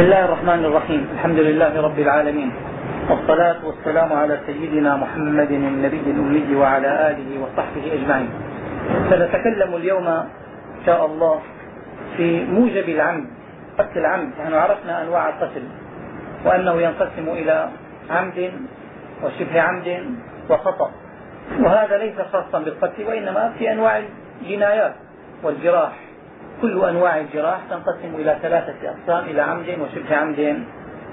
بسم الله الرحمن الرحيم الحمد لله رب العالمين والصلاة والسلام على سيدنا محمد النبي الأمي وعلى آله وصحبه أجمعين سنتكلم اليوم إن شاء الله في موجب العمد قتل العمد نحن عرفنا أنواع القتل وأنه ينقسم إلى عمد وشبه عمد وخطأ وهذا ليس خاصا بالقتل وإنما في أنواع الجنايات والجراح كل أنواع الجراح تنقسم إلى ثلاثة أقسام إلى عمد وشبه عمد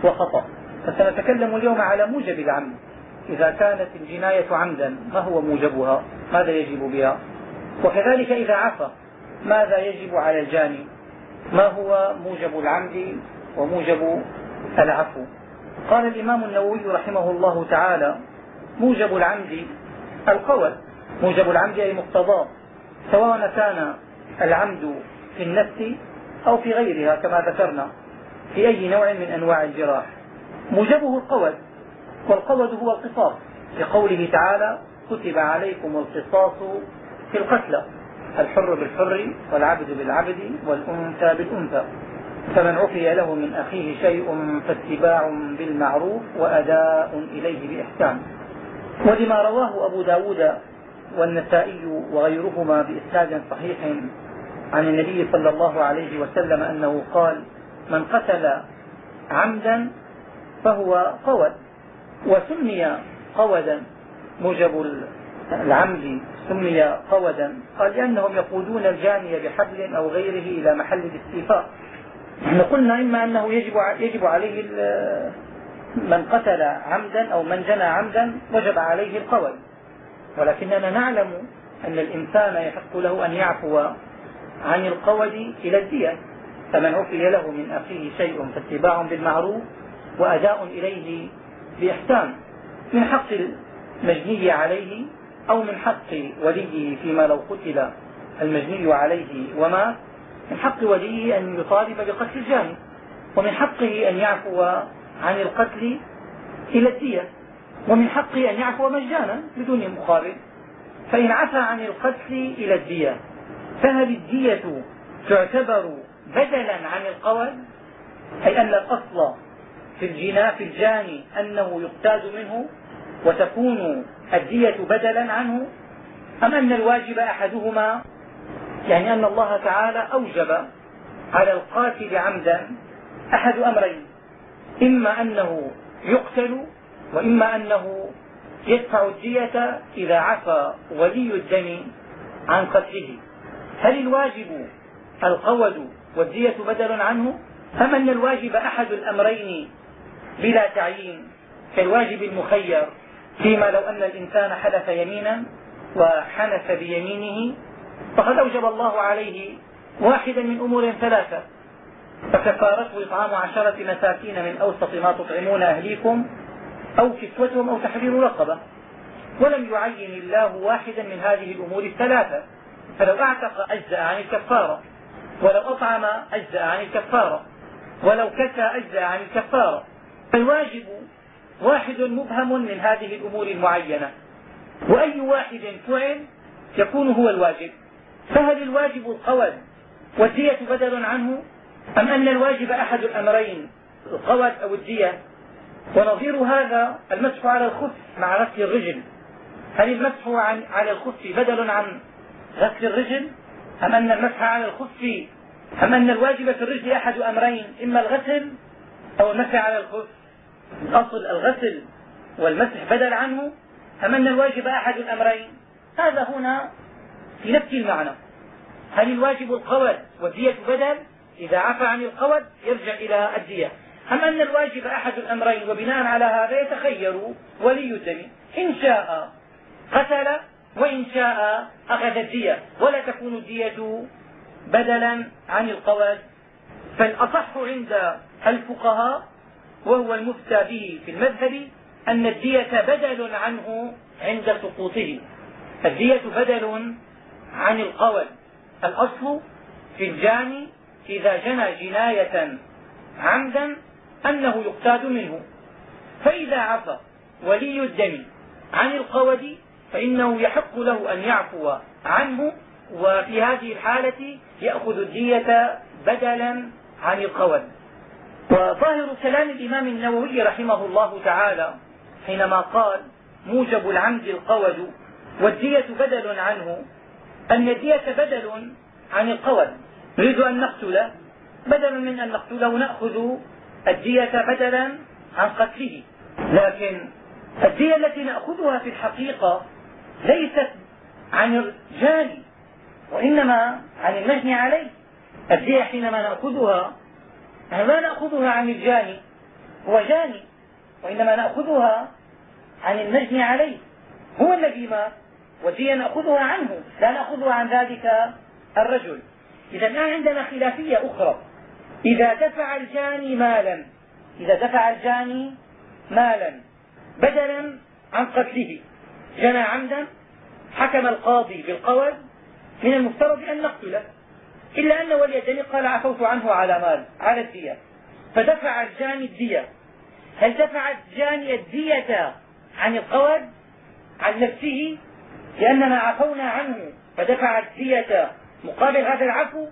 وخطأ. فسنتكلم اليوم على موجب العمد. إذا كانت الجناية عمدا ما هو موجبها؟ ماذا يجب بها؟ وكذلك إذا عفى ماذا يجب على الجاني؟ ما هو موجب العمد وموجب العفو؟ قال الإمام النووي رحمه الله تعالى موجب العمد القول موجب العمد أي مقتضاه سواء كان العمد في النفس أو في غيرها كما ذكرنا في أي نوع من أنواع الجراح. موجبه القود والقود هو القصاص. لقوله تعالى كتب عليكم القصاص في القتلى الحر بالحر والعبد بالعبد والأنثى بالأنثى فمن عفي له من أخيه شيء فاتباع بالمعروف وأداء إليه بإحسان. ولما رواه أبو ب داود والنسائي وغيرهما بإسناد صحيح عن النبي صلى الله عليه وسلم أنه قال من قتل عمدا فهو قود وسمي قودا موجب العمد سمي قودا. قال لأنهم يقودون الجاني بحبل أو غيره إلى محل الاستيفاء. نحن قلنا إما أنه يجب, يجب عليه من قتل عمدا أو من جنى عمدا وجب عليه القول ولكننا نعلم أن الإنسان يحق له أن يعفو عن القود إلى الدية فمن عفي له من أخيه شيء فاتباع بالمعروف وأداء إليه بإحسان من حق المجني عليه أو من حق وليه فيما لو قتل المجني عليه ومات من حق وليه أن يطالب بقتل الجاني ومن حقه أن يعفو عن القتل إلى الدية ومن حقه أن يعفو مجانا بدون مقابل فإن عفى عن القتل إلى الدية. فهل الدية تعتبر بدلا عن القول؟ أي أن الأصل في الجنا في الجاني أنه يقتاد منه وتكون الدية بدلا عنه؟ أم أن الواجب أحدهما؟ يعني أن الله تعالى أوجب على القاتل عمدا أحد أمرين إما أنه يقتل وإما أنه يدفع الدية إذا عفى ولي الدم عن قتله. هل الواجب القود والدية بدل عنه أم أن الواجب أحد الأمرين بلا تعيين كالواجب المخير فيما لو أن الإنسان حلف يمينا وحنث بيمينه فقد أوجب الله عليه واحدا من أمور ثلاثة. فكفارته إطعام عشرة مساكين من أوسط ما تطعمون أهليكم أو كسوتهم أو تحرير رقبة. ولم يعين الله واحدا من هذه الأمور الثلاثة. فلو أعتق أجزأ عن الكفارة ولو أطعم أجزأ عن الكفارة ولو كسى أجزأ عن الكفارة فالواجب واحد مبهم من هذه الأمور المعينة. وأي واحد فعل يكون هو الواجب. فهل الواجب القول والدية بدل عنه؟ أم أن الواجب أحد الأمرين القول أو الدية؟ ونظير هذا المسح على الخف مع غسل الرجل. هل المسح عن على الخف بدل عن غسل الرجل أم أن المسح على الخف أم أن الواجب في الرجل أحد أمرين إما الغسل أو المسح على الخف. الأصل الغسل والمسح بدل عنه أم أن الواجب أحد الأمرين هذا هنا في نفس المعنى. هل الواجب القود والدية بدل؟ إذا عفى عن القود يرجع إلى الدية. أم أن الواجب أحد الأمرين وبناء على هذا يتخير ولي الدم إن شاء قتل وإن شاء أخذ الدية ولا تكون الدية بدلا عن القود فالأصح عند الفقهاء وهو المفتى به في المذهب أن الدية بدل عنه عند سقوطه الدية بدل عن القول الأصل في الجاني إذا جنى جناية عمدا أنه يقتاد منه. فإذا عفى ولي الدم عن القود فإنه يحق له أن يعفو عنه وفي هذه الحالة يأخذ الدية بدلا عن القود وظاهر كلام الإمام النووي رحمه الله تعالى حينما قال موجب العمد القول والدية بدل عنه. أن الدية بدل عن القول. نريد أن نقتل. بدلا من أن نقتله نأخذ الدية بدلا عن قتله. لكن الدية التي نأخذها في الحقيقة ليست عن الجاني وإنما عن المجني عليه. الدية حينما نأخذها نحن لا نأخذها عن الجاني هو جاني وإنما نأخذها عن المجني عليه. هو الذي مات والدية نأخذها عنه لا نأخذها عن ذلك الرجل. إذا الآن عندنا خلافية أخرى. إذا دفع الجاني مالا إذا دفع الجاني مالا بدلا عن قتله. جنى عمدا حكم القاضي بالقول من المفترض أن نقتله. إلا أن ولي الدم قال عفوت عنه على مال على الدية. فدفع الجاني الدية. هل دفع الجاني الدية عن القول؟ عن نفسه؟ لأننا عفونا عنه فدفع الدية مقابل هذا العفو؟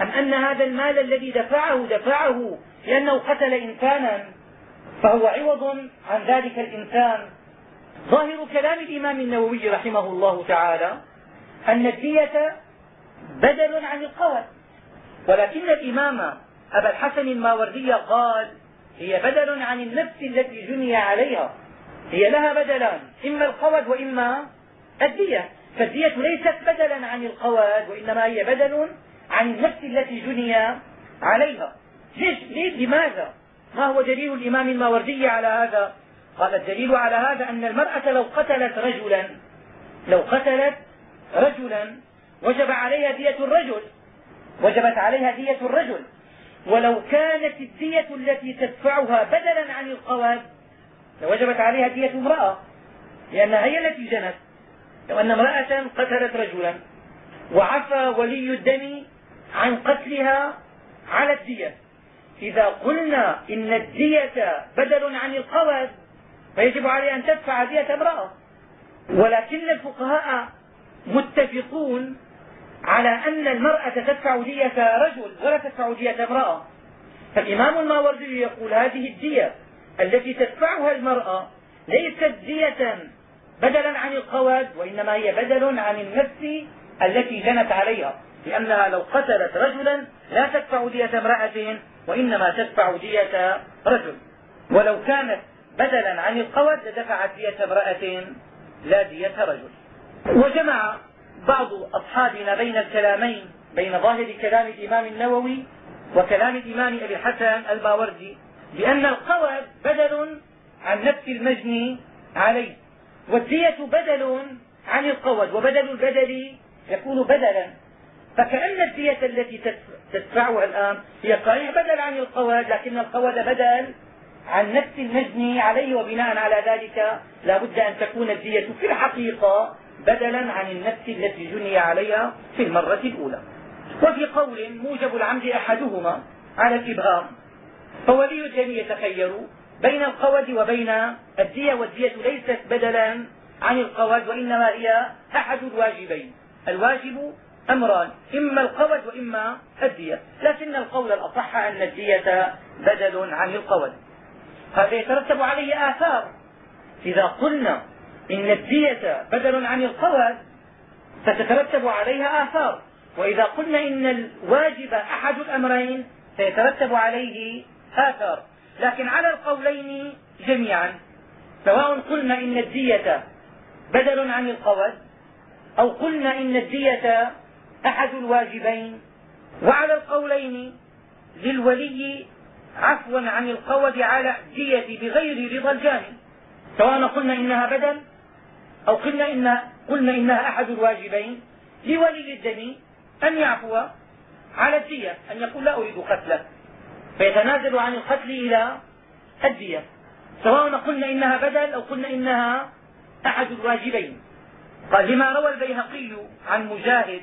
أم أن هذا المال الذي دفعه دفعه لأنه قتل إنسانا؟ فهو عوض عن ذلك الإنسان. ظاهر كلام الإمام النووي رحمه الله تعالى أن الدية بدل عن القول ولكن الإمام أبا الحسن الماوردي قال هي بدل عن النفس التي جني عليها هي لها بدلان إما القود وإما الدية. فالدية ليست بدلا عن القواد وإنما هي بدل عن النفس التي جني عليها. ليش؟ لماذا؟ ما هو دليل الإمام الماوردي على هذا؟ قال الدليل على هذا أن المرأة لو قتلت رجلا لو قتلت رجلا وجب عليها دية الرجل وجبت عليها دية الرجل. ولو كانت الدية التي تدفعها بدلا عن القواد لوجبت عليها دية امرأة لأنها هي التي جنت. لو أن امرأة قتلت رجلا وعفى ولي الدم عن قتلها على الدية. إذا قلنا إن الدية بدل عن القواد فيجب عليه أن تدفع دية امرأة ولكن الفقهاء متفقون على أن المرأة تدفع دية رجل ولا تدفع دية امرأة. فالإمام الماوردي يقول هذه الدية التي تدفعها المرأة ليست دية بدلا عن القواد وإنما هي بدل عن النفس التي جنت عليها. لأنها لو قتلت رجلا لا تدفع دية امرأة وإنما تدفع دية رجل. ولو كانت بدلا عن القود لدفعت دية امرأة لا دية رجل. وجمع بعض أصحابنا بين الكلامين بين ظاهر كلام الإمام النووي وكلام الإمام أبي الحسن الماوردي بأن القود بدل عن نفس المجني عليه والدية بدل عن القود وبدل البدل يكون بدلا. فكأن الدية التي تدفعها الآن هي صحيح بدل عن القود لكن القود بدل عن نفس المجني عليه وبناء على ذلك لا بد أن تكون الدية في الحقيقة بدلا عن النفس التي جني عليها في المرة الأولى. وفي قول موجب العمد أحدهما على الإبهام فولي الدم يتخير بين القود وبين الدية والدية ليست بدلا عن القود وإنما هي أحد الواجبين. الواجب أمران إما القود وإما الدية. لكن القول الأصح أن الدية بدل عن القود هذا يترتب عليه آثار. إذا قلنا إن الدية بدل عن القود فتترتب عليها آثار. وإذا قلنا إن الواجب أحد الأمرين سيترتب عليه آثار. لكن على القولين جميعا سواء قلنا إن الدية بدل عن القود أو قلنا إن الدية أحد الواجبين وعلى القولين للولي عفوا عن القود على الدية بغير رضا الجاني سواء قلنا إنها بدل أو قلنا, إن قلنا إنها أحد الواجبين لولي الدم أن يعفو على الدية أن يقول لا أريد قتله. فيتنازل عن القتل إلى الدية. سواء قلنا إنها بدل أو قلنا إنها أحد الواجبين. قال لما روى البيهقي عن مجاهد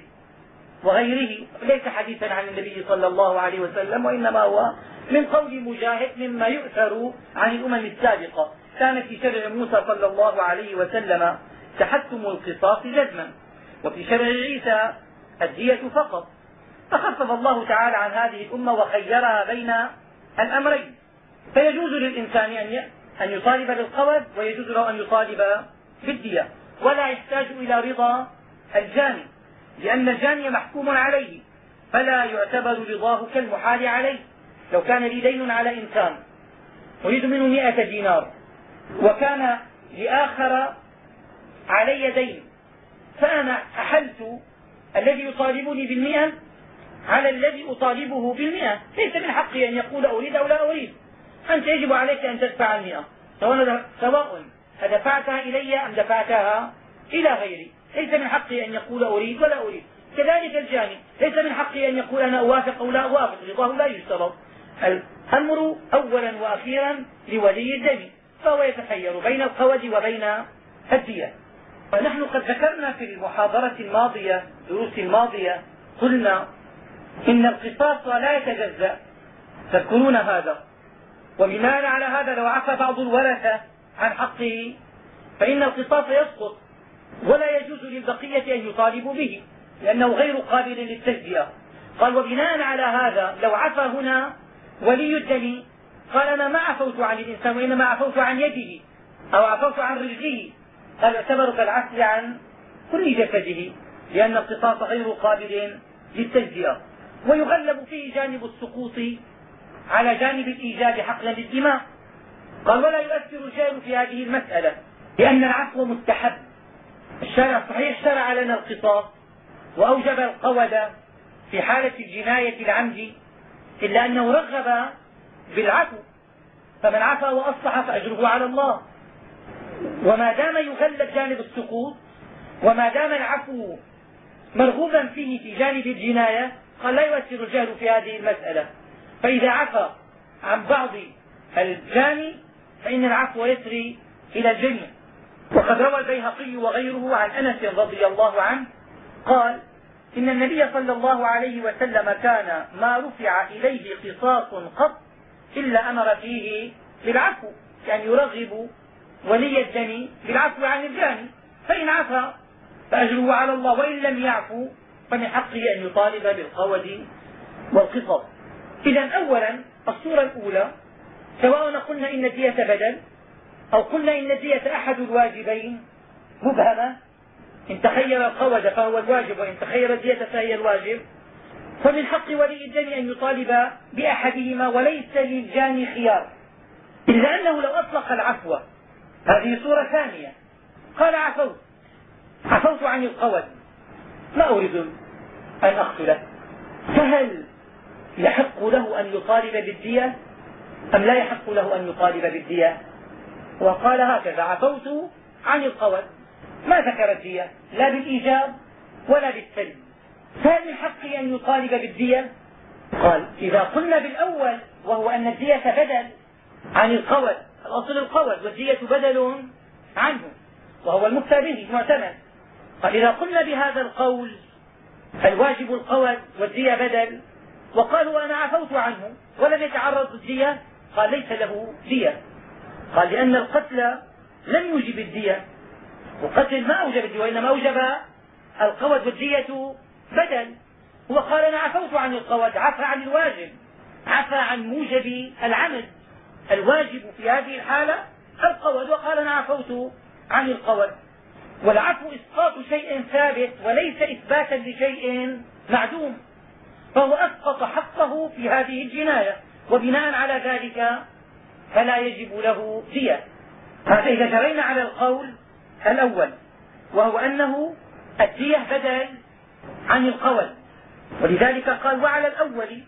وغيره ليس حديثا عن النبي صلى الله عليه وسلم وإنما هو من قول مجاهد مما يؤثر عن الأمم السابقة. كان في شرع موسى صلى الله عليه وسلم تحتم القصاص جزما وفي شرع عيسى الدية فقط. فخفف الله تعالى عن هذه الأمة وخيرها بين الأمرين. فيجوز للإنسان أن أن يطالب بالقود ويجوز له أن يطالب بالدية. ولا يحتاج إلى رضا الجاني لأن الجاني محكوم عليه فلا يعتبر رضاه كالمحال عليه. لو كان لي دين على إنسان أريد منه مئة دينار وكان لآخر علي دين فأنا أحلت الذي يطالبني بالمئة على الذي أطالبه بالمئة. ليس من حقي أن يقول أريد أو لا أريد. أنت يجب عليك أن تدفع المئة. سواء أدفعتها إلي أم دفعتها إلى غيري. ليس من حقي أن يقول أريد ولا أريد. كذلك الجاني. ليس من حقي أن يقول أنا أوافق أو لا أوافق. رضاه لا يشترط الأمر أولا وأخيرا لولي الدم فهو يتخير بين القود وبين الدية ونحن قد ذكرنا في المحاضرة الماضية الدروس الماضية قلنا إن القصاص لا يتجزأ. تذكرون هذا. وبناء على هذا لو عفى بعض الورثة عن حقه فإن القصاص يسقط ولا يجوز للبقية أن يطالبوا به لأنه غير قابل للتجزئة. قال وبناء على هذا لو عفى هنا ولي الدم قال أنا ما عفوت عن الإنسان وإنما عفوت عن يده أو عفوت عن رجله قال يعتبر كالعفو عن كل جسده؟ لأن القصاص غير قابل للتجزئة ويغلب فيه جانب السقوط على جانب الإيجاب حقلا للدماء قال ولا يؤثر الجار في هذه المسألة لأن العفو مستحب. الشارع صحيح شرع لنا القصاص وأوجب القود في حالة الجناية العمد إلا أنه رغب بالعفو. فمن عفا وأصلح فأجره على الله. وما دام يغلب جانب السقوط وما دام العفو مرغوبا فيه في جانب الجناية قال لا يؤثر الجهل في هذه المسألة. فإذا عفى عن بعض الجاني فإن العفو يسري إلى الجميع. وقد روى البيهقي وغيره عن أنس رضي الله عنه قال إن النبي صلى الله عليه وسلم كان ما رفع إليه قصاص قط إلا أمر فيه بالعفو يعني يرغب ولي الدم بالعفو عن الجاني فإن عفى فأجره على الله وإن لم يعفو فمن حقه أن يطالب بالقود والقصص إذا أولا الصورة الأولى سواء قلنا إن الدية بدل أو قلنا إن الدية أحد الواجبين مبهمة. إن تخير القود فهو الواجب وإن تخير الدية فهي الواجب. فمن حق ولي الدم أن يطالب بأحدهما وليس للجاني خيار. إلا أنه لو أطلق العفو. هذه صورة ثانية. قال عفوت. عفوت عن القود ما أريد أن أقتله. فهل يحق له أن يطالب بالدية؟ أم لا يحق له أن يطالب بالدية؟ وقال هكذا. عفوت عن القود ما ذكر الدية؟ لا بالإيجاب ولا بالسلب فهل من حقه أن يطالب بالدية؟ قال إذا قلنا بالأول وهو أن الدية بدل عن القود الأصل القود والدية بدل عنه وهو المفتى به معتمد قال إذا قلنا بهذا القول الواجب القود والدية بدل. وقالوا أنا عفوت عنه ولم يتعرض للدية. قال ليس له دية. قال لأن القتل لم يوجب الدية. والقتل ما أوجب الدية وإنما أوجب القود والدية بدل. هو قال أنا عفوت عن القود عفى عن الواجب عفى عن موجب العمد الواجب في هذه الحالة القود وقال أنا عفوت عن القود والعفو إسقاط شيء ثابت وليس إثباتا لشيء معدوم. فهو أسقط حقه في هذه الجناية. وبناء على ذلك فلا يجب له دية. هذا إذا جرينا على القول الأول وهو أنه الدية بدل عن القول. ولذلك قال وعلى الأول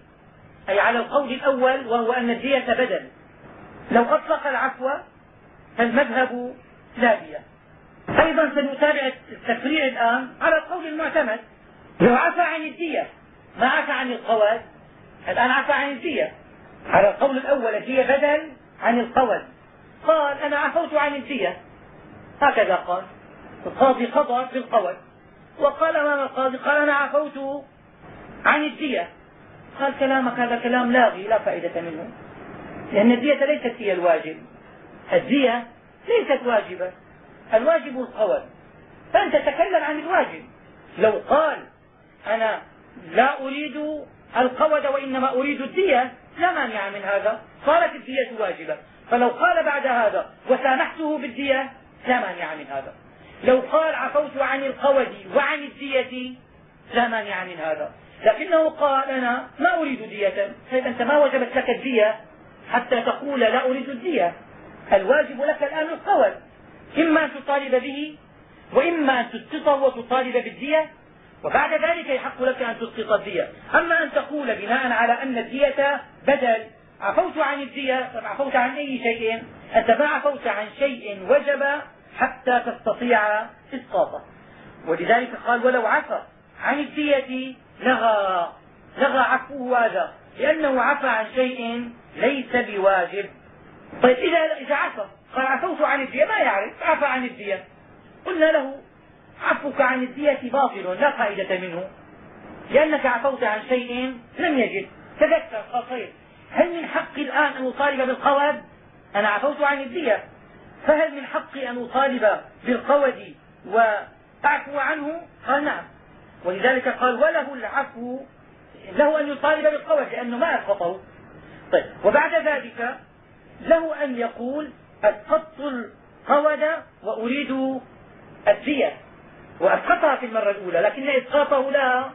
أي على القول الأول وهو أن الدية بدل. لو أطلق العفو فالمذهب لا دية. أيضا سنتابع التفريع الآن على القول المعتمد. لو عفى عن الدية ما عفى عن القول. الآن عفى عن الدية. على القول الأول الدية بدل عن القول. قال أنا عفوت عن الدية. هكذا قال. القاضي قضى بالقول. وقال امام القاضي؟ قال أنا عفوت عن الدية. قال كلامك هذا كلام لاغي لا فائدة منه. لأن الدية ليست هي الواجب. الدية ليست واجبة. الواجب القول. فأنت تكلم عن الواجب. لو قال أنا لا أريد القود وإنما أريد الدية لا مانع من هذا. صارت الدية واجبة. فلو قال بعد هذا وسامحته بالدية لا مانع من هذا. لو قال عفوت عن القود وعن الدية لا مانع من هذا. لكنه قال أنا ما أريد دية. طيب أنت ما وجبت لك الدية حتى تقول لا أريد الدية. الواجب لك الآن القول إما أن تطالب به وإما أن تسقطه وتطالب بالدية وبعد ذلك يحق لك أن تسقط الدية. أما أن تقول بناء على أن الدية بدل. عفوت عن الدية طب عفوت عن أي شيء؟ أنت ما عفوت عن شيء وجب حتى تستطيع إسقاطه. ولذلك قال ولو عفى عن الدية لغى لغى عفوه هذا لأنه عفى عن شيء ليس بواجب. طيب إذا إذا عفى قال عفوت عن الدية. ما يعرف عفى عن الدية. قلنا له عفوك عن الدية باطل لا فائدة منه لأنك عفوت عن شيء لم يجد. تذكر قال طيب هل من حقي الآن أن أطالب بالقود أنا عفوت عن الدية. فهل من حقي أن أطالب بالقود وأعفو عنه؟ قال نعم. ولذلك قال وله العفو له أن يطالب بالقود لأنه ما أسقطه. طيب وبعد ذلك له أن يقول أسقطت القود وأريد الدية. وأسقطها في المرة الأولى لكن إسقاطه لها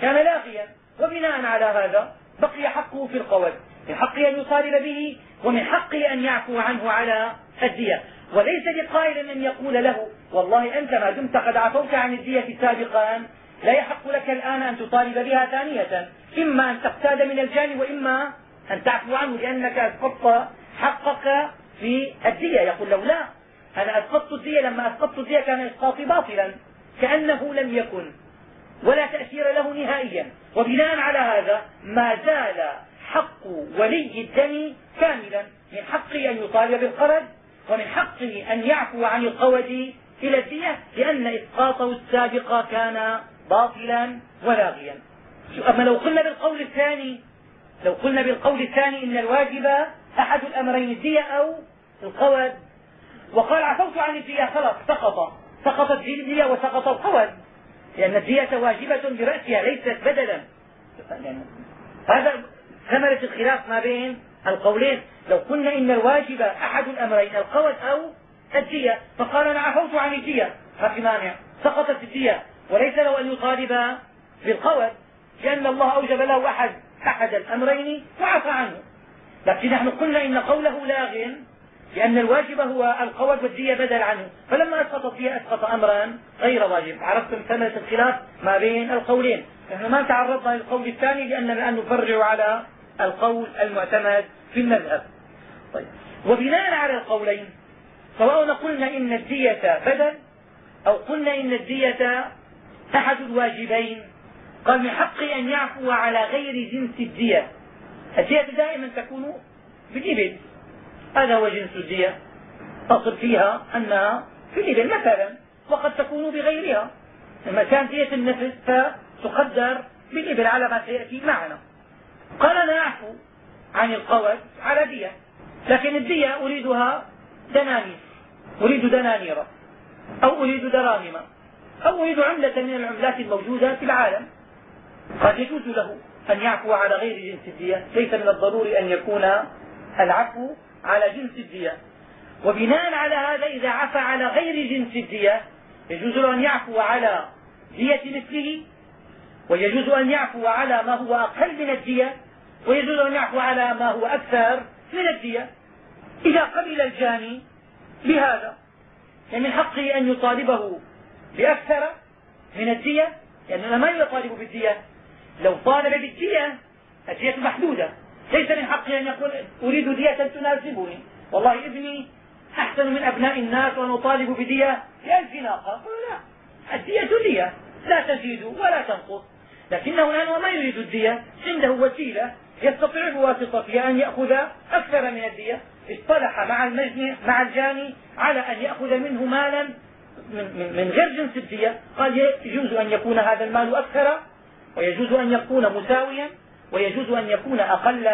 كان لاغيا. وبناء على هذا بقي حقه في القود. من حقه أن يطالب به ومن حقه أن يعفو عنه على الدية. وليس لقائل أن يقول له والله أنت ما دمت قد عفوت عن الدية سابقا لا يحق لك الآن أن تطالب بها ثانية. إما أن تقتاد من الجاني وإما أن تعفو عنه لأنك أسقطت حقك في الدية. يقول له لا أنا أسقطت الدية. لما أسقطت الدية كان إسقاطي باطلا كأنه لم يكن ولا تأثير له نهائيا. وبناء على هذا ما زال حق ولي الدم كاملا من حقه أن يطالب بالقرض ومن حقه أن يعفو عن القود إلى الدية لأن إسقاطه السابق كان باطلا ولاغيا. أما لو قلنا بالقول الثاني لو قلنا بالقول الثاني إن الواجب أحد الأمرين الدية أو القود. وقال عفوت عن الدية خلاص سقط. سقطت الدية وسقط القود. لأن الدية واجبة برأسها ليست بدلا. يعني هذا ثمرة الخلاف ما بين القولين. لو قلنا إن الواجب أحد الأمرين القود أو الدية فقال أنا عفوت عن الدية. ما في مانع سقطت الدية. وليس له أن يطالب بالقود لأن الله أوجب له أحد أحد الأمرين وعفى عنه. لكن نحن قلنا إن قوله لاغ لأن الواجب هو القود والدية بدل عنه. فلما أسقط الدية أسقط أمرا غير واجب. عرفتم ثمرة الخلاف ما بين القولين. نحن ما تعرضنا للقول الثاني لأننا الآن نفرع على القول المعتمد في المذهب. طيب. وبناء على القولين سواء قلنا إن الدية بدل أو قلنا إن الدية أحد الواجبين قال من حقه أن يعفو على غير جنس الدية. الدية دائما تكون بالإبل. هذا هو جنس الدية. تصل فيها أنها في الإبل مثلا وقد تكون بغيرها. لما كان دية النفس فتقدر بالإبل على ما سيأتي معنا. قال أنا اعفو عن القود على دية لكن الدية أريدها دنانير أريد دنانير أو أريد دراهم أو أريد عملة من العملات الموجودة في العالم. قد يجوز له أن يعفو على غير جنس الدية ليس من الضروري أن يكون العفو على جنس الدية. وبناء على هذا إذا عفى على غير جنس الدية يجوز له أن يعفو على دية مثله ويجوز أن يعفو على ما هو أقل من الدية ويجوز أن يعفو على ما هو أكثر من الدية. إذا قبل الجاني بهذا يعني من حقه أن يطالبه بأكثر من الدية لأننا ما يطالب بالدية. لو طالب بالدية الدية محدودة. ليس من حقه أن يقول أريد دية تناسبني. والله ابني أحسن من أبناء الناس وأن أطالب بدية. بألف ناقة لا. الدية دية لا تزيد ولا تنقص. لكنه الآن هو ما يريد الدية عنده وسيلة يستطيع بواسطة فيها أن يأخذ أكثر من الدية. اصطلح مع المجني مع الجاني على أن يأخذ منه مالا من, من غير جنس الدية. قال يجوز أن يكون هذا المال أكثر ويجوز أن يكون مساويا ويجوز أن يكون أقل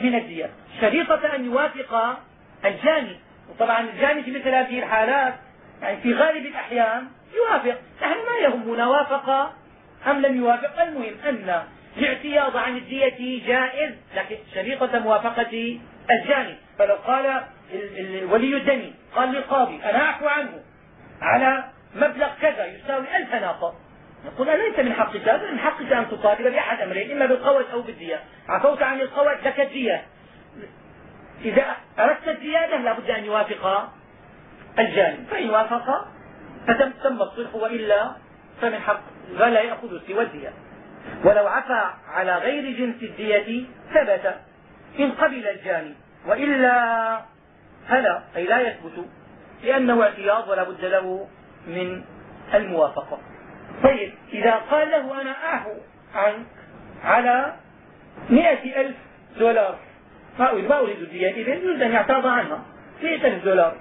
من الدية. شريطة أن يوافق الجاني. وطبعا الجاني في مثل هذه الحالات يعني في غالب الأحيان يوافق. نحن ما يهمنا وافق أم لم يوافق؟ المهم أن الاعتياض عن الدية جائز لكن شريطة موافقة الجاني. فلو قال ولي الدم قال للقاضي أنا أعفو عنه على مبلغ كذا يساوي ألف ناقة. نقول ليس من حقك هذا من حقك أن تطالب بأحد أمرين إما بالقوت أو بالدية. عفوت عن القوت لك الدية إذا أردت الزيادة لا بد أن يوافق الجاني. فإن وافق فتم تم الصلح وإلا فمن حق فلا يأخذ سوى الدية. ولو عفى على غير جنس الدية ثبت إن قبل الجاني وإلا فلا أي لا يثبت لأنه اعتياض ولا بد له من الموافقة. طيب إذا قال له أنا أعفو عنك على مئة ألف دولار ما أريد ما أريد الدية إذن يريد أن يعتاض عنها مئة ألف دولار.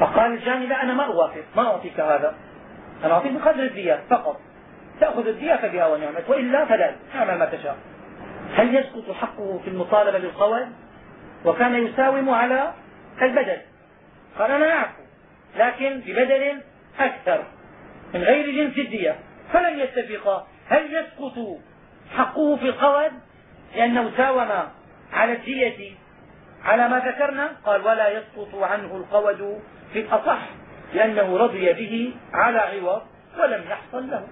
فقال الجاني لا أنا ما أوافق ما أعطيك هذا. أنا أعطيك بقدر الدية فقط. تأخذ الدية فبها ونعمت وإلا فلا اعمل ما تشاء. هل يسقط حقه في المطالبة بالقول وكان يساوم على البدل. قال أنا أعفو لكن ببدل أكثر من غير جنس الدية فلم يتفقا هل يسقط حقه في القول لأنه ساوم على الدية على ما ذكرنا؟ قال ولا يسقط عنه القود في الأصح لأنه رضي به على عوض ولم يحصل له.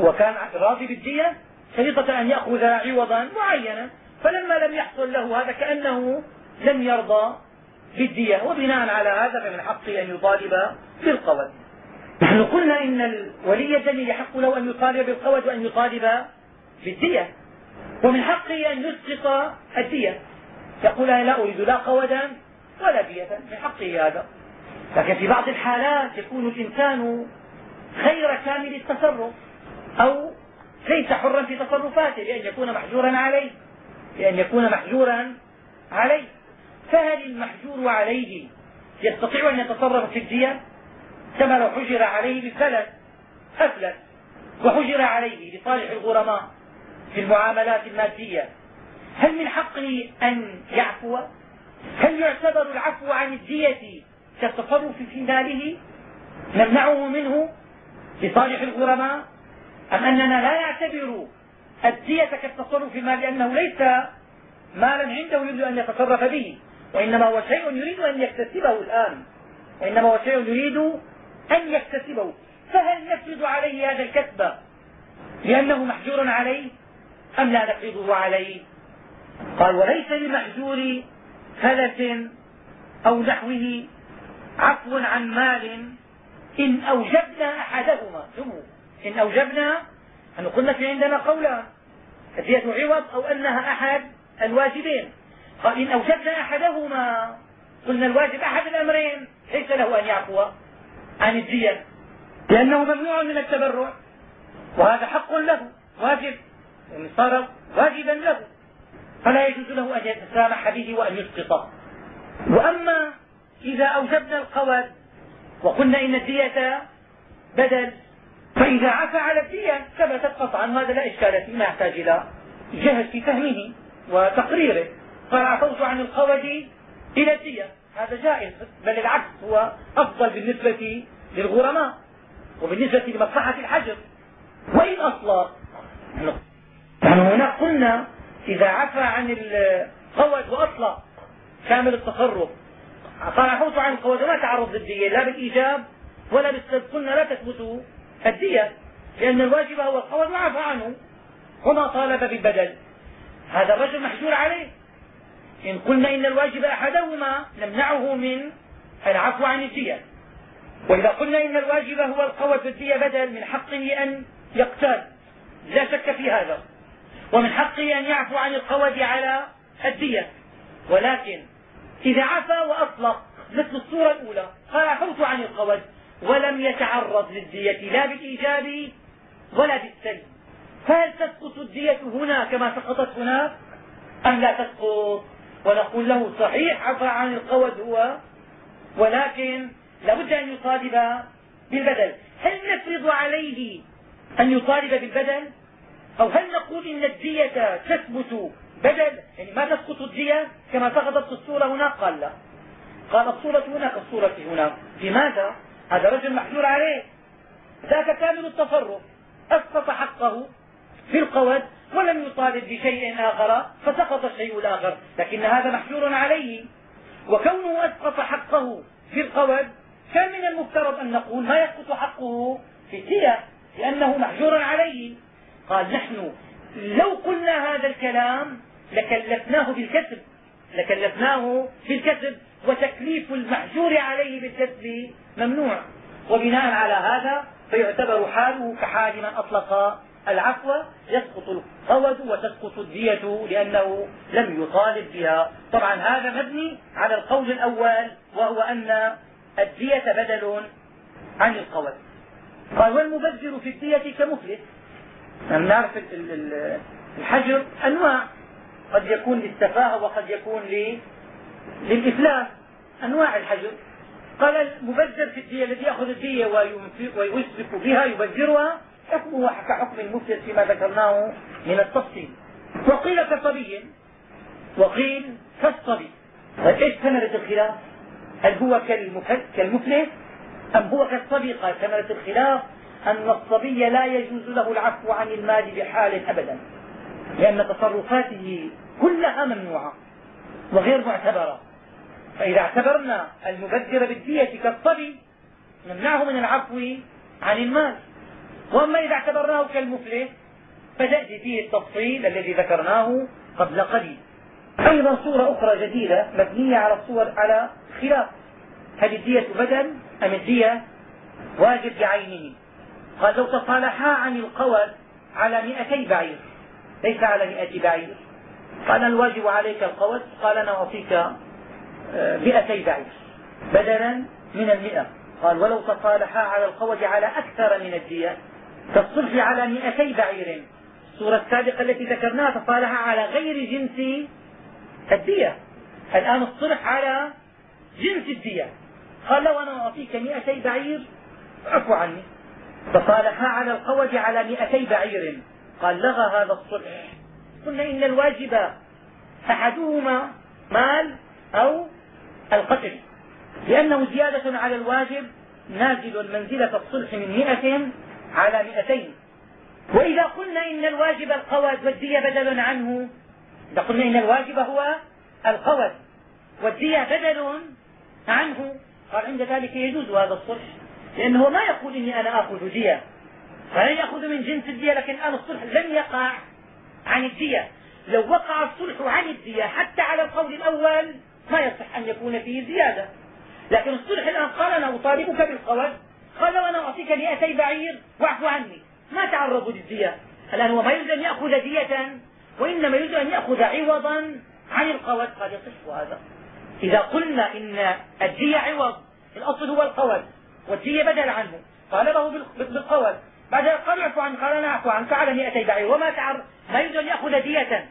هو كان راضي بالدية شريطة أن يأخذ عوضا معينا فلما لم يحصل له هذا كأنه لم يرضى بالدية. وبناء على هذا فمن حقه أن يطالب بالقود نحن قلنا إن ولي الدم يحق له أن يطالب بالقود وأن يطالب بالدية. ومن حقه أن يسقط الدية. يقول أنا لا أريد لا قودا ولا دية. من حقه هذا. لكن في بعض الحالات يكون الإنسان غير كامل التصرف أو ليس حرا في تصرفاته لأن يكون محجورا عليه لأن يكون محجورا عليه. فهل المحجور عليه يستطيع أن يتصرف في الدية؟ كما لو حجر عليه بالفلس أفلس وحجر عليه لصالح الغرماء في المعاملات المادية. هل من حقه أن يعفو؟ هل يعتبر العفو عن الدية كالتصرف في ماله نمنعه منه لصالح الغرماء أم أننا لا نعتبر الدية كالتصرف في المال لأنه ليس مالا عنده يريد أن يتصرف به وإنما هو شيء يريد أن يكتسبه الآن وإنما هو شيء يريد أن يكتسبه. فهل نفرض عليه هذا الكسب لأنه محجور عليه أم لا نفرضه عليه؟ قال وليس للمحجور فلس أو نحوه عفو عن مال إن أوجبنا أحدهما. جمهور إن أوجبنا أن قلنا في عندنا قولان الدية عوض أو أنها أحد الواجبين. قال إن أوجبنا أحدهما قلنا الواجب أحد الأمرين. ليس له أن يعفو عن الدية لأنه ممنوع من التبرع. وهذا حق له واجب. يعني صار واجبا له فلا يجوز له أن يتسامح به وأن يسقطه وأما إذا أوجبنا القود وقلنا إن الدية بدل فإذا عفى على الدية ثبتت قطعا هذا لا إشكال فيه ما يحتاج إلى جهد في فهمه وتقريره. قال عفوت عن القود إلى الدية. هذا جائز بل العكس هو أفضل بالنسبة للغرماء وبالنسبة لمصلحة الحجر. وإن أطلق نحن هنا قلنا إذا عفى عن القود وأطلق كامل التصرف قال عفوت عن القود وما تعرض للدية لا بالإيجاب ولا بالسلب قلنا لا تثبت الدية لأن الواجب هو القول وعفى عنه. وما طالب بالبدل. هذا الرجل محجور عليه. إن قلنا إن الواجب أحدهما نمنعه من العفو عن الدية. وإذا قلنا إن الواجب هو القول بالدية بدل من حقه أن يقتل. لا شك في هذا. ومن حقه أن يعفو عن القود على الدية. ولكن إذا عفى وأطلق مثل الصورة الأولى قال عفوت عن القود ولم يتعرض للدية لا بالإيجاب ولا بالسلب فهل تسقط الدية هنا كما سقطت هناك أم لا تسقط؟ ونقول له صحيح عفى عن القود هو ولكن لابد أن يطالب بالبدل. هل نفرض عليه أن يطالب بالبدل؟ أو هل نقول إن الدية تثبت بدل يعني ما تسقط الدية كما سقطت الصورة هناك قال لا. قال الصورة هناك الصورة هناك لماذا هذا رجل محجور عليه. ذاك كامل التصرف أسقط حقه في القود ولم يطالب بشيء آخر فسقط الشيء الآخر. لكن هذا محجور عليه. وكونه أسقط حقه في القود كان من المفترض أن نقول ما يسقط حقه في الدية لأنه محجور عليه. قال نحن لو قلنا هذا الكلام لكلفناه بالكسب لكلفناه بالكسب وتكليف المحجور عليه بالكسب ممنوع. وبناء على هذا فيعتبر حاله كحال من أطلق العفو يسقط القود وتسقط الدية لأنه لم يطالب بها. طبعا هذا مبني على القول الأول وهو أن الدية بدل عن القود. قال والمبذر في الدية كمفلس نعرف الحجر أنواع. قد يكون للسفاهة وقد يكون للإفلاس أنواع الحجر. قال المبذر في الدية الذي يأخذ الدية ويسبق بها يبذرها حكمه كحكم المفلس فيما ذكرناه من التفصيل. وقيل كصبي. وقيل كالصبي. طيب إيش ثمرة الخلاف؟ هل هو كالمفلس أم هو كالصبي؟ قال ثمرة الخلاف أن الصبي لا يجوز له العفو عن المال بحال أبدا لأن تصرفاته كلها ممنوعة وغير معتبرة. فإذا اعتبرنا المبذر بالدية كالصبي نمنعه من العفو عن المال. وأما إذا اعتبرناه كالمفلس فتأتي فيه التفصيل الذي ذكرناه قبل قليل. أيضا صورة أخرى جديدة مبنية على الصور على خلاف. هل الدية بدل أم الدية واجب بعينه؟ قال لو تصالحا عن القول على مئتي بعير. ليس على مئة بعير. قال الواجب عليك القول. قال أنا أعطيك آه، مئتي بعير. بدلا من المئة. قال ولو تصالحا على القول على أكثر من الدية. كالصلح على مئتي بعير. الصورة السابقة التي ذكرناها تصالحا على غير جنس الدية. الآن الصلح على جنس الدية. قال لو أنا أعطيك مئتي بعير عفو عني. تصالحا على القوج على مئتي بعير. قال لغى هذا الصلح. قلنا إن الواجب أحدهما مال أو القتل. لأنه زيادة على الواجب نازل منزلة الصلح من مئة على مئتين. وإذا قلنا إن الواجب القود والدية بدل عنه إذا قلنا إن الواجب هو القود والدية بدل عنه قال عند ذلك يجوز هذا الصلح. لأنه ما يقول إني أنا آخذ دية. فلن يأخذ من جنس الدية لكن الآن الصلح لم يقع عن الدية. لو وقع الصلح عن الدية حتى على القول الأول ما يصح أن يكون فيه زيادة. لكن الصلح الآن قال أنا أطالبك بالقول. قال وأنا أعطيك مئتي بعير واعف عني. ما تعرضوا للدية؟ الآن هو ما يريد أن يأخذ دية وإنما يريد أن يأخذ عوضا عن القول. قال يصح هذا. إذا قلنا إن الدية عوض الأصل هو القول. والدية بدل عنه. طالبه بالقول. بعد قال؟ اعفو عنه قال أنا أعفو عنك على مئتي بعير وما تعر ما يريد أن يأخذ دية.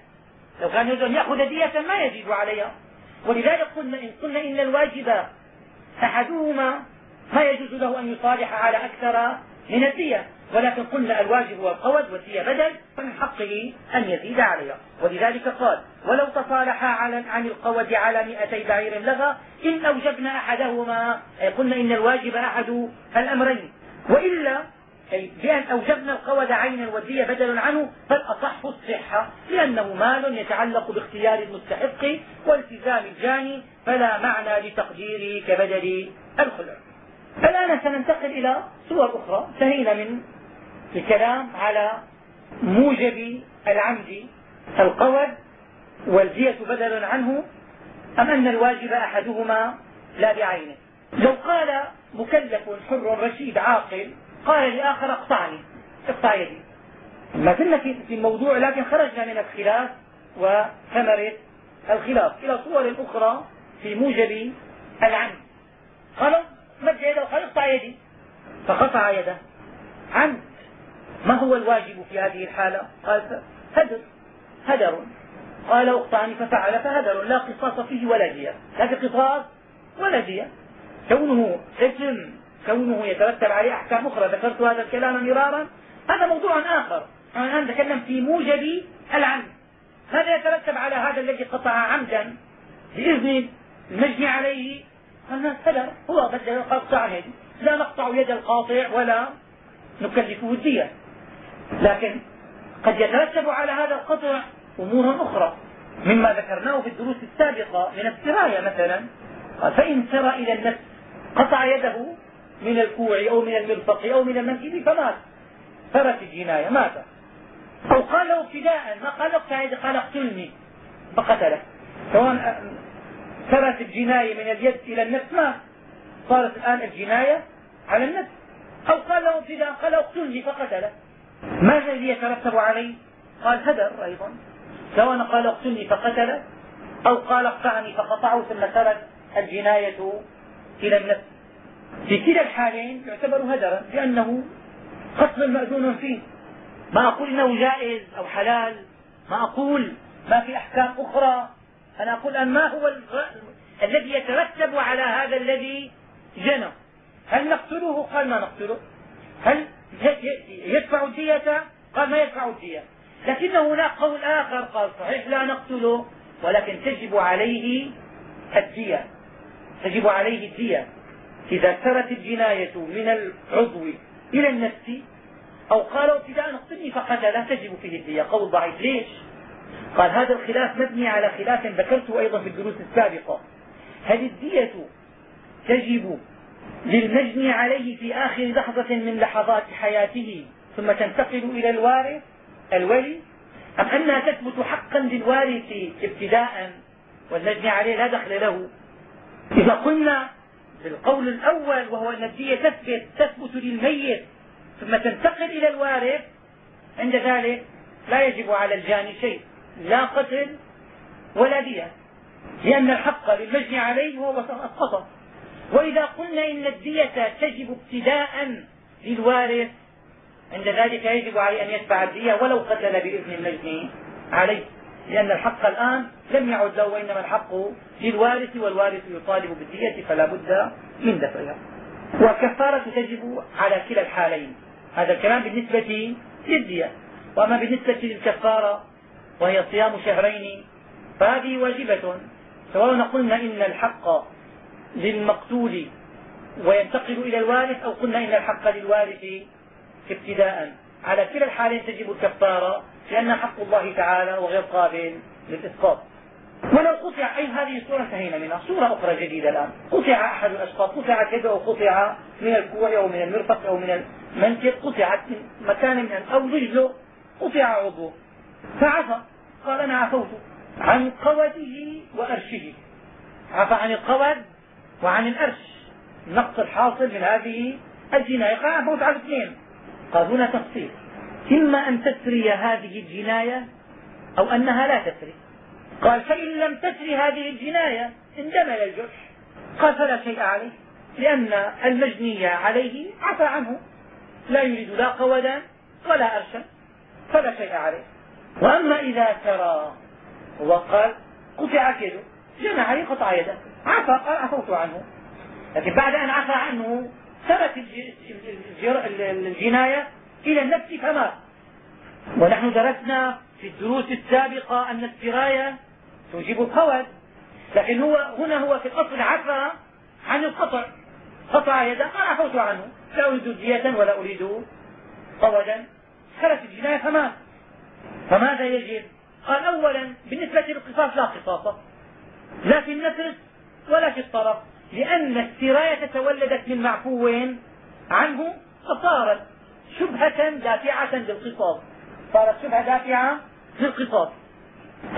لو كان يريد أن يأخذ دية ما يزيد عليها. ولذلك قلنا ان قلنا إن الواجب أحدهما ما يجوز له أن يصالح على أكثر من الدية. ولكن قلنا الواجب هو القود والدية بدل فمن حقه أن يزيد عليها ولذلك قال ولو تصالحا عن القود على مئتي بعير لغى إن أوجبنا أحدهما. أي قلنا إن الواجب أحد الأمرين. وإلا أي بأن أوجبنا القود عينا والدية بدل عنه فالأصح الصحة لأنه مال يتعلق باختيار المستحق والتزام الجاني فلا معنى لتقديره كبدل الخلع. الآن سننتقل إلى صور أخرى انتهينا من الكلام على موجب العمد القول والدية بدل عنه أم أن الواجب أحدهما لا بعينه؟ لو قال مكلف حر رشيد عاقل قال لآخر اقطعني اقطع يدي. ما زلنا في الموضوع لكن خرجنا من الخلاف وثمرة الخلاف. إلى صور أخرى في موجب العمد. قال مد يده قال اقطع يدي. فقطع يده. عمد. ما هو الواجب في هذه الحالة؟ قال هدر هدر. قال أقطعني ففعل فهدر. لا قصاص فيه ولا دية لا في قصاص ولا دية كونه اسم كونه يترتب عليه أحكام أخرى. ذكرت هذا الكلام مرارا. هذا موضوع آخر. الان نتكلم في موجب العمد. ماذا يترتب على هذا الذي قطع عمدا؟ بإذن المجني عليه. قال هدر. هو بدل قطع لا نقطع يد القاطع ولا نكلفه الدية. لكن قد يترتب على هذا القطع أمور أخرى مما ذكرناه في الدروس السابقة من السراية مثلا. فإن سرى إلى النفس قطع يده من الكوع أو من المرفق أو من المنكب فمات. سرت الجناية مات. أو قال ابتداء ما قال له قال اقتلني فقتله. سواء سرت الجناية من اليد إلى النفس ما. صارت الآن الجناية على النفس. أو قال ابتداء قال اقتلني فقتله. ماذا الذي يترتب عليه قال هدر أيضا. سواء قال اقتلني فقتله أو قال اقطعني فقطعه ثم سرت الجناية إلى النفس في كلا الحالين يعتبر هدرا لأنه قتل مأذون فيه. ما أقول إنه جائز أو حلال ما أقول ما في أحكام أخرى. أنا أقول أن ما هو الذي يترتب على هذا الذي جنى. هل نقتله؟ قال ما نقتله. هل يدفع الدية؟ قال ما يدفع الدية. لكن هناك قول آخر قال صحيح لا نقتله ولكن تجب عليه الدية. تجب عليه الدية. إذا سرت الجناية من العضو إلى النفس أو قالوا ابتداء اقتلني فقتله تجب فيه الدية. قول ضعيف. ليش؟ قال هذا الخلاف مبني على خلاف ذكرته أيضا في الدروس السابقة. هل الدية تجب للمجني عليه في آخر لحظة من لحظات حياته ثم تنتقل إلى الوارث الولي. أم أنها تثبت حقا للوارث ابتداء والمجني عليه لا دخل له. إذا قلنا بالقول الأول وهو أن الدية تثبت تثبت للميت ثم تنتقل إلى الوارث عند ذلك لا يجب على الجاني شيء لا قتل ولا دية لأن الحق للمجني عليه هو الخطأ وإذا قلنا إن الدية تجب ابتداء للوارث عند ذلك يجب عليه أن يدفع الدية ولو قتل بإذن المجني عليه لأن الحق الآن لم يعد له وإنما الحق للوارث والوارث يطالب بالدية فلا بد من دفعها. والكفارة تجب على كلا الحالين. هذا الكلام بالنسبة للدية. وأما بالنسبة للكفارة وهي صيام شهرين فهذه واجبة. سواء قلنا إن الحق للمقتول وينتقل إلى الوارث أو قلنا إن الحق للوارث ابتداء. على كلا الحالين تجب الكفارة لأن حق الله تعالى وغير قابل للإسقاط. ولو قطع أي هذه الصورة انتهينا منها. صورة أخرى جديدة الآن. قطع أحد الأشخاص قطع كذا قطع من الكوع أو من المرفق أو من المنكب قطعت من مكان من أو رجله قطع عضوه فعفى. قال أنا عفوت عن قوده وأرشه. عفى عن القود وعن الأرش. النقص الحاصل من هذه الجناية. قال عفوت على الاثنين قال هنا تفصيل. إما أن تسري هذه الجناية أو أنها لا تسري. قال فإن لم تسري هذه الجناية اندمل الجرح. قال فلا شيء عليه لأن المجني عليه عفى عنه. لا يريد لا قودا ولا أرشا. فلا شيء عليه. وأما إذا سرى وقال قطع كيده. عليه قطع يده عفى عفوت عنه. لكن بعد أن عفى عنه سرت الجناية إلى النفس فمات ونحن درسنا في الدروس السابقة أن السراية توجب القود لكن هو هنا هو في الأصل عفى عن القطع. قطع يده قال عفوت عنه. لا أريد دية ولا أريد قودا خلت الجناية فمات فماذا يجب؟ قال أولا بالنسبة للقصاص لا قصاص. لا في النفس ولا في الطرف لأن السراية تولدت من معفو عنه فصارت شبهة دافعة للقصاص. صارت شبهة دافعة للقصاص.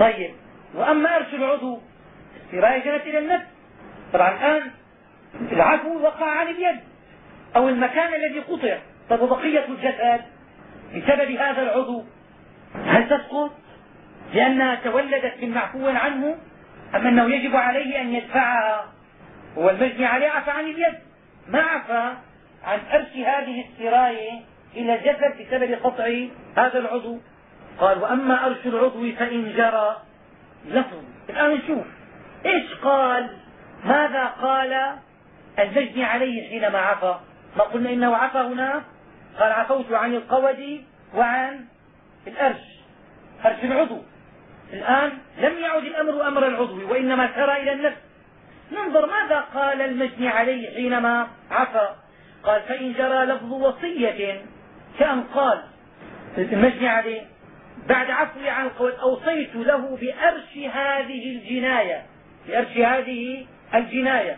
طيب وأما أرش العضو السراية جنت إلى النفس. طبعا الآن العفو وقع عن اليد أو المكان الذي قطع. طب وبقية الجسد؟ بسبب هذا العضو هل تسقط؟ لأنها تولدت من معفو عنه؟ أم أنه يجب عليه أن يدفعها هو المجني عليه عفى عن اليد؟ ما عفى عن أرش هذه السراية إلى الجسد بسبب قطع هذا العضو؟ قال وأما أرش العضو فإن جرى لفظ. الآن نشوف. إيش قال؟ ماذا قال المجني عليه حينما عفى ما قلنا إنه عفى هنا؟ قال عفوت عن القود وعن الأرش. أرش العضو. الآن لم يعد الأمر أمر العضو وإنما سرى إلى النفس. ننظر ماذا قال المجني عليه حينما عفى قال فإن جرى لفظ وصية كأن قال. المجني عليه بعد عفوه عن القول أوصيت له بأرش هذه الجناية. بأرش هذه الجناية.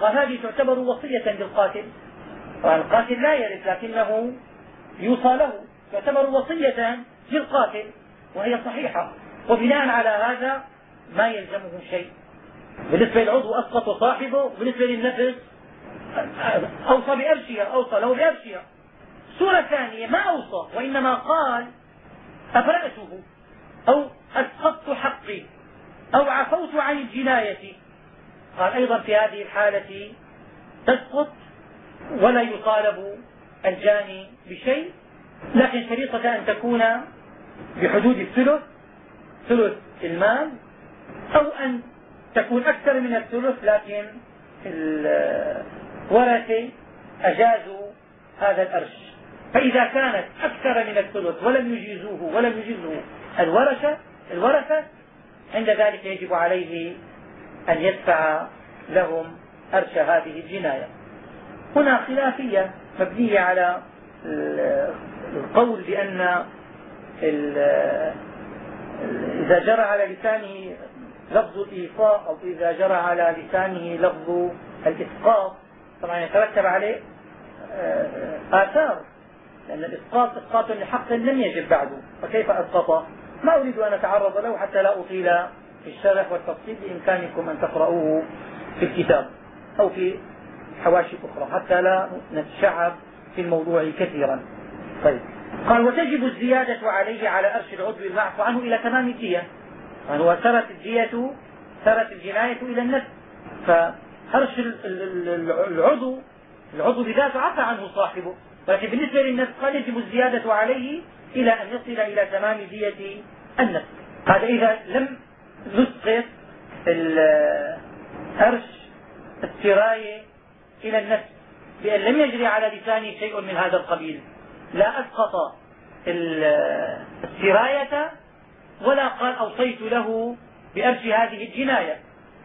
قال هذه تعتبر وصية للقاتل. القاتل لا يرث لكنه يوصى له. تعتبر وصية للقاتل وهي صحيحة. وبناء على هذا ما يلزمه شيء. بالنسبة للعضو أسقط صاحبه بالنسبة للنفس أوصى بأرشها أوصى له بأرشها سورة ثانية ما أوصى؟ وإنما قال أبرأته أو أسقطت حقي أو عفوت عن الجناية. قال أيضا في هذه الحالة تسقط ولا يطالب الجاني بشيء لكن شريطة أن تكون بحدود الثلث ثلث المال أو أن تكون أكثر من الثلث لكن الورثة أجازوا هذا الأرش. فإذا كانت أكثر من الثلث ولم يجيزوه ولم يجيزه الورثة الورثة عند ذلك يجب عليه أن يدفع لهم أرش هذه الجناية. هنا خلافية مبنية على القول بأن إذا جرى على لسانه لفظ الإيصاء أو إذا جرى على لسانه لفظ الإسقاط طبعا يترتب عليه آه، آثار. لأن الإسقاط إسقاط لحق لم يجب بعده فكيف أسقط ما أريد أن أتعرض له حتى لا أطيل في الشرح والتفصيل بإمكانكم أن تقرؤوه في الكتاب أو في حواشي أخرى حتى لا نتشعب في الموضوع كثيرا. طيب. قال وتجب الزيادة عليه على أرش العضو المعفو عنه إلى تمام الدية يعني هو سرت الدية سرت الجناية إلى النفس. فأرش العضو العضو بذاته عفى عنه صاحبه. ولكن بالنسبة للنفس قال يجب الزيادة عليه إلى أن يصل إلى تمام دية النفس. هذا إذا لم نسقط أرش السراية إلى النفس بأن لم يجري على لسانه شيء من هذا القبيل. لا أسقط السراية ولا قال أوصيت له بأرش هذه الجناية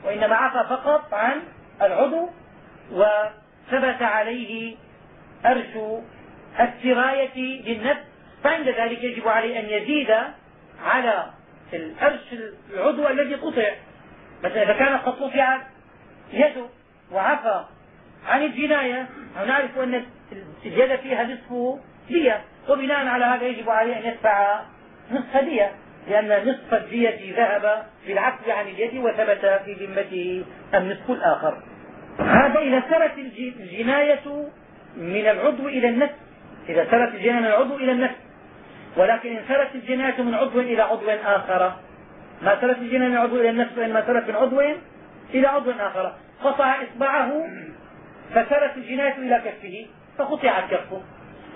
وإنما عفى فقط عن العضو وثبت عليه أرش السراية للنفس فعند ذلك يجب عليه أن يزيد على الأرش العضو الذي قطع. مثلا إذا كان قد قطعت يده وعفى عن الجناية نعرف أن اليد فيها نصف دية وبناء على هذا يجب عليه أن يدفع نصف دية لأن نصف الدية ذهب بالعفو عن اليد وثبت في ذمته النصف الآخر. هذا إذا سرت الجناية من العضو إلى النفس. إذا سرت الجناية من العضو إلى النفس. ولكن إن سرت الجناية من عضو إلى عضو آخر. ما سرت الجناية من عضو إلى النفس وإنما سرت من عضو إلى عضو آخر. قطع إصبعه فسرت الجناية إلى كفه فقطعت كفه.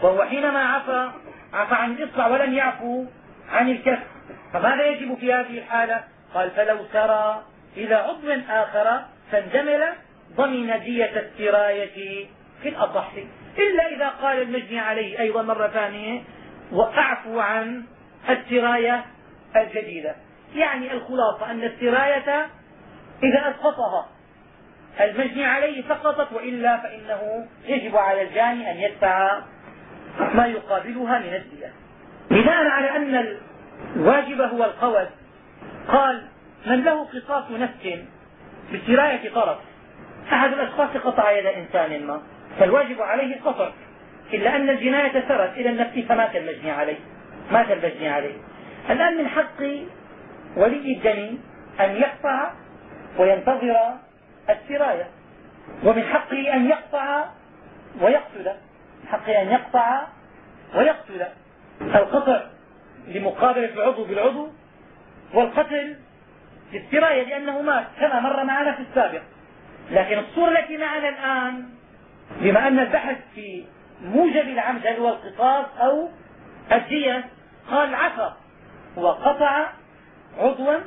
وهو حينما عفى عفى عن الإصبع ولم يعفو عن الكف فماذا يجب في هذه الحالة؟ قال فلو سرى إلى عضو آخر فاندمل ضمن دية السراية في الأصح. إلا إذا قال المجني عليه أيضا مرة ثانية وأعفو عن السراية الجديدة. يعني الخلاصة أن السراية إذا أسقطها المجني عليه سقطت وإلا فإنه يجب على الجاني أن يدفع ما يقابلها من الدية. بناء على أن الواجب هو القوس قال من له قصاص نفس بسراية طرف أحد الأشخاص قطع يد إنسان ما فالواجب عليه القطع إلا أن الجناية سرت إلى النفس فمات المجني عليه مات المجني عليه. الآن من حق ولي الدم أن يقطع وينتظر السراية ومن حقه أن يقطع ويقتل. حقه أن يقطع ويقتل القطع لمقابلة العضو بالعضو والقتل للسراية لأنه مات كما مر معنا في السابق. لكن الصورة التي معنا الآن بما أن البحث في موجب العمد هل هو القصاص أو الدية قال عفى وقطع عضوا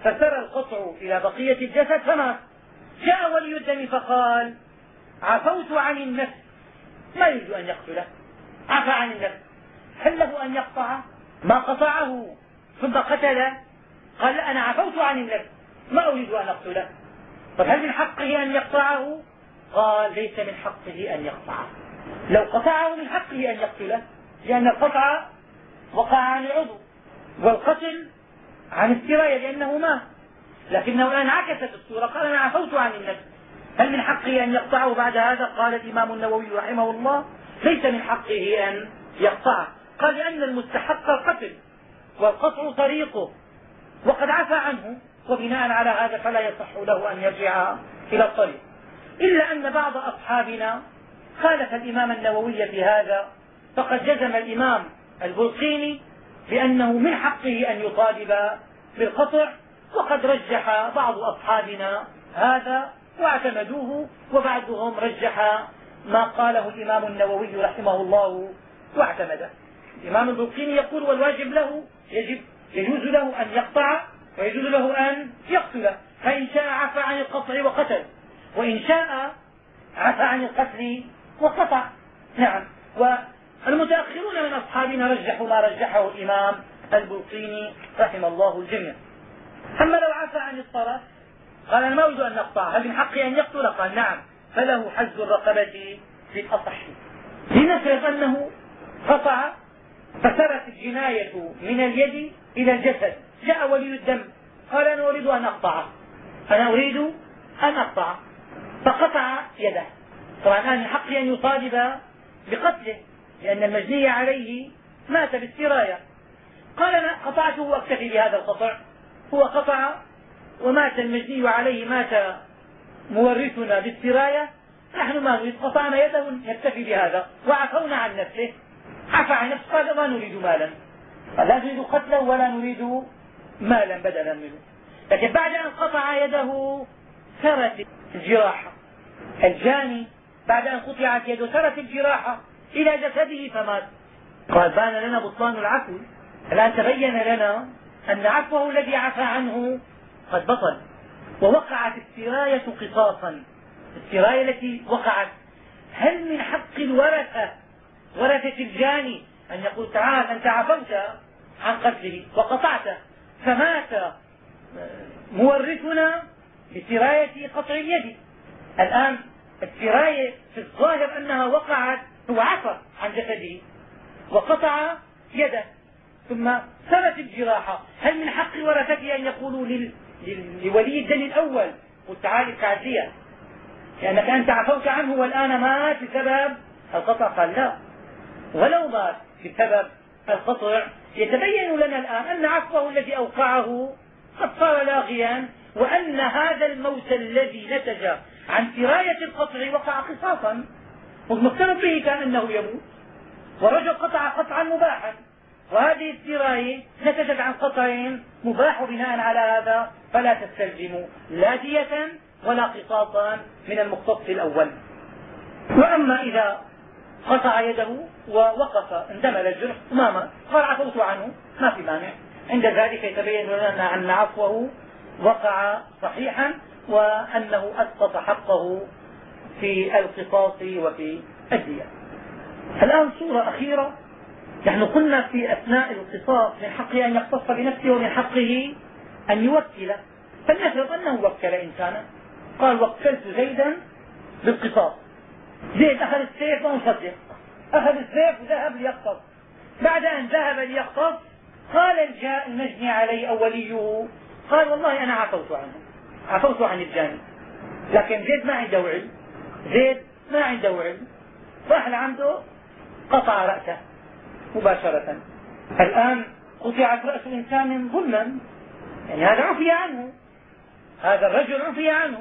فسر القطع إلى بقية الجسد فمات. جاء ولي الدم فقال عفوت عن النفس ما يريد أن يقتله. عفى عن النفس. هل له أن يقطع؟ ما قطعه. ثم قتل. قال أنا عفوت عن النفس. ما أريد أن أقتله. طب هل من حقه أن يقطعه؟ قال ليس من حقه أن يقطعه. لو قطعه من حقه أن يقتله. لأن القطع وقع عن العضو. والقتل عن السراية لأنه مات. لكنه الآن عكست الصورة. قال أنا عفوت عن النفس. هل من حقه أن يقطعه بعد هذا؟ قال الإمام النووي رحمه الله ليس من حقه أن يقطعه. قال لأن المستحق القتل والقطع طريقه وقد عفى عنه وبناء على هذا فلا يصح له أن يرجع إلى الطريق. إلا أن بعض أصحابنا خالف الإمام النووي في هذا فقد جزم الإمام البلقيني بأنه من حقه أن يطالب بالقطع وقد رجح بعض أصحابنا هذا واعتمدوه وبعضهم رجح ما قاله الإمام النووي رحمه الله واعتمده. الإمام البلقيني يقول والواجب له يجب يجوز له أن يقطع ويجوز له أن يقتل فإن شاء عفى عن القطع وقتل. وإن شاء عفى عن القتل وقطع. نعم. والمتأخرون من أصحابنا رجحوا ما رجحه الإمام البلقيني رحم الله الجميع. أما لو عفى عن الطرف قال أنا ما أريد أن نقطع هل من حقي أن يقتل؟ قال نعم فله حز الرقبة في الأصح لنفرض أنه قطع فسرت الجناية من اليد إلى الجسد جاء ولي الدم قال أنا أريد أن أقطعه أنا أريد أن أقطع. فقطع يده. طبعا الآن من حقه أن يطالب بقتله لأن المجني عليه مات بالسراية قال أنا قطعته وأكتفي بهذا القطع. هو قطع ومات المجني عليه مات مورثنا بالسراية نحن ما نريد قطعنا يده نكتفي بهذا. وعفونا عن نفسه. عفى عن نفسه قال ما نريد مالا. لا نريد قتله ولا نريد مالا بدلا منه. لكن بعد أن قطع يده سرت الجراحة. الجاني بعد أن قطعت يده سرت الجراحة إلى جسده فمات. قال بان لنا بطلان العفو. الآن تبين لنا أن عفوه الذي عفى عنه قد بطل. ووقعت السراية قصاصا. السراية التي وقعت. هل من حق الورثة؟ ورثة الجاني. أن يقول تعال أنت عفوت عن قتله وقطعته فمات مورثنا بسراية قطع اليد. الآن السراية في الظاهر أنها وقعت هو عفى عن جسده وقطع يده. ثم سرت الجراحة هل من حق ورثته أن يقولوا لولي الدم الأول. تعال ادفع لأنك أنت عفوت عنه والآن مات بسبب القطع. قال لا. ولو مات بسبب القطع. يتبين لنا الآن أن عفوه الذي أوقعه قد صار لاغيا وأن هذا الموت الذي نتج عن سراية القطع وقع قصاصا. والمفترض به كان أنه يموت. ورجل قطع قطعا مباحا. وهذه السراية نتجت عن قطع مباح بناء على هذا فلا تستلزم لا دية ولا قصاصا من المختص الأول. وأما إذا قطع يده ووقف اندمل الجرح ما مات قال عفوت عنه ما في مانع. عند ذلك يتبين لنا أن عفوه وقع صحيحا وأنه أسقط حقه في القصاص وفي الدية. الآن صورة أخيرة نحن قلنا في أثناء القصاص من حقه أن يقتص بنفسه ومن حقه أن يوكل. فلنفرض أنه وكل إنسانا. قال وكلت زيدا بالقصاص. زيد أخذ السيف وانفجر أخذ السيف وذهب ليقتص. بعد أن ذهب ليقتص قال الجاء المجني عليه أو وليه قال والله أنا عفوت عنه. عفوت عن الجاني. لكن زيد ما عنده علم. زيد ما عنده علم. راح لعنده قطع رأسه. مباشرة. الآن قطعت رأس إنسان ظلما يعني هذا عفي عنه. هذا الرجل عفي عنه.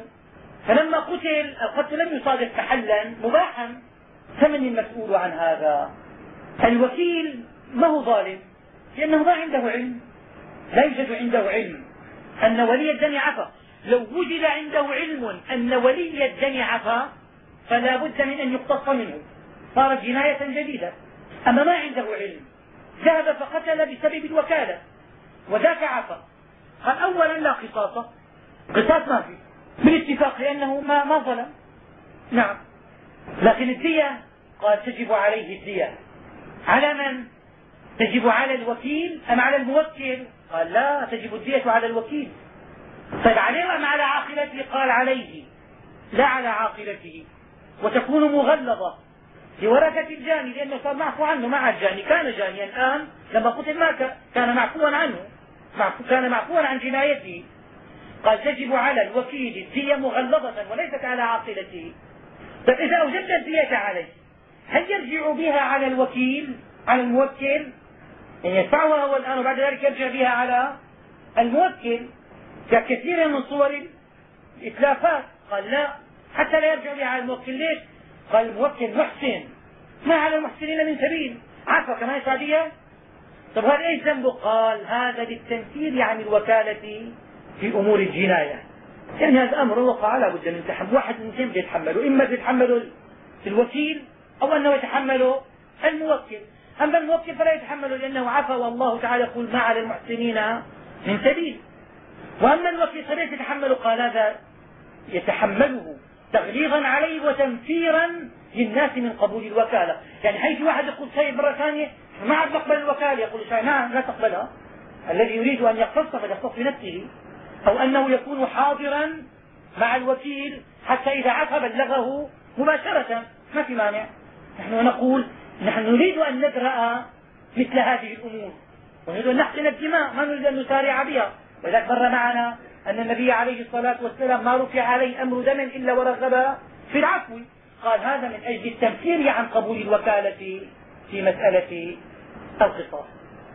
فلما قتل القتل لم يصادف تحلا مباحا فمن المسؤول عن هذا؟ الوكيل ما هو ظالم؟ لأنه ما عنده علم. لا يوجد عنده علم. أن ولي الدم عفى لو وجد عنده علم أن ولي الدم عفى فلا بد من أن يقتص منه. صارت جناية جديدة. أما ما عنده علم ذهب فقتل بسبب الوكالة وذاك عفى قال أولا لا قصاص قصاص ما في. بالاتفاق لأنه ما, ما ظلم. نعم. لكن الدية قال تجب عليه الدية. على من؟ تجب على الوكيل أم على الموكل؟ قال لا تجب الدية على الوكيل. طيب عليه أم على عاقلته؟ قال عليه. لا على عاقلته. وتكون مغلظة. لورثة الجاني لأنه صار معفو عنه مع الجاني. كان جانيا الآن لما قتل ما كان معفوا عنه كان معفوا عن جنايته. قال تجب على الوكيل الدية مغلظة وليست على عاقلته. طيب إذا أوجبت الدية عليه هل يرجع بها على الوكيل على الموكل؟ يعني يدفعها هو الآن وبعد ذلك يرجع بها على الموكل. ككثير من صور الإتلافات. قال لا حتى لا يرجع بها على الموكل. ليش؟ قال الموكل محسن. ما على المحسنين من سبيل؟ عارفه كمان سعدية؟ طب هذا إيش ذنبه؟ قال هذا للتنفير عن الوكالة في أمور الجناية. يعني هذا أمر وقع لا بد من تحمل واحد من اثنين يتحمله إما يتحمله الوكيل أو أنه يتحمله الموكل. أما الموكل فلا يتحمله لأنه عفى والله تعالى يقول ما على المحسنين من سبيل. وأما الوكيل فليس يتحمله قال هذا يتحمله. تغليظا عليه وتنفيرا للناس من قبول الوكالة. يعني حيث واحد يقول طيب مرة ثانية ما عاد نقبل الوكالة؟ يقول نعم لا تقبلها. الذي يريد أن يختص فليختص بنفسه. أو أنه يكون حاضرا مع الوكيل حتى إذا عفى بلغه مباشرة. ما في مانع. نحن نقول نحن نريد أن ندرأ مثل هذه الأمور. ونريد أن نحقن الدماء. ما نريد أن نسارع بها. ولذلك مر معنا أن النبي عليه الصلاة والسلام ما رفع عليه أمر دم إلا ورغب في العفو. قال هذا من أجل التنفير عن قبول الوكالة في مسألة القصاص.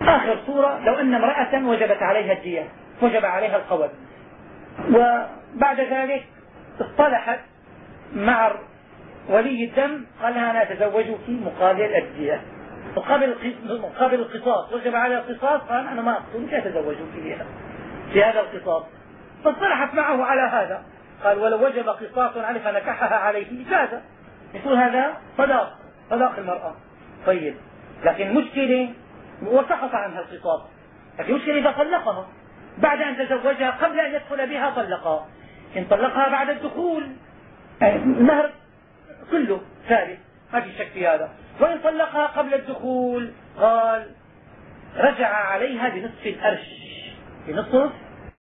آخر صورة لو أن امرأة وجبت عليها الدية وجب عليها القول. وبعد ذلك اصطلحت مع ولي الدم قال لها أنا أتزوجك مقابل الدية. مقابل مقابل القصاص وجب على القصاص قال أنا ما اقتلك أتزوجك فيها في هذا القصاص. فاصطلحت معه على هذا. قال ولو وجب قصاص عليه فنكحها عليه جاز يقول هذا طلاق طلاق المرأة. طيب لكن المشكلة وسقط عنها القصاص. لكن المشكلة إذا طلقها. بعد أن تزوجها قبل أن يدخل بها طلقها. إن طلقها بعد الدخول المهر كله ثابت ما في شك في هذا. وإن طلقها قبل الدخول قال رجع عليها بنصف الأرش. بنصف